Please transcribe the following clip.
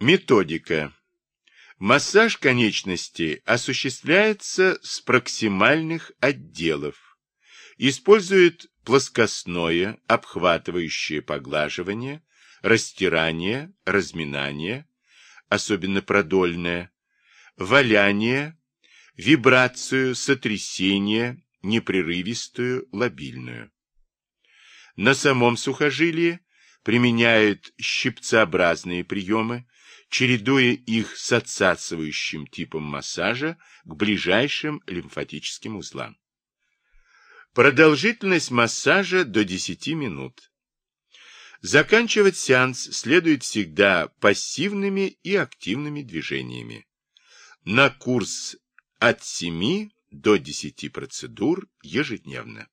Методика. Массаж конечностей осуществляется с проксимальных отделов. Использует плоскостное, обхватывающее поглаживание, растирание, разминание, особенно продольное, валяние, вибрацию, сотрясение, непрерывистую, лобильную. На самом сухожилии применяют щипцеобразные приемы, чередуя их с отсасывающим типом массажа к ближайшим лимфатическим узлам. Продолжительность массажа до 10 минут. Заканчивать сеанс следует всегда пассивными и активными движениями. На курс от 7 до 10 процедур ежедневно.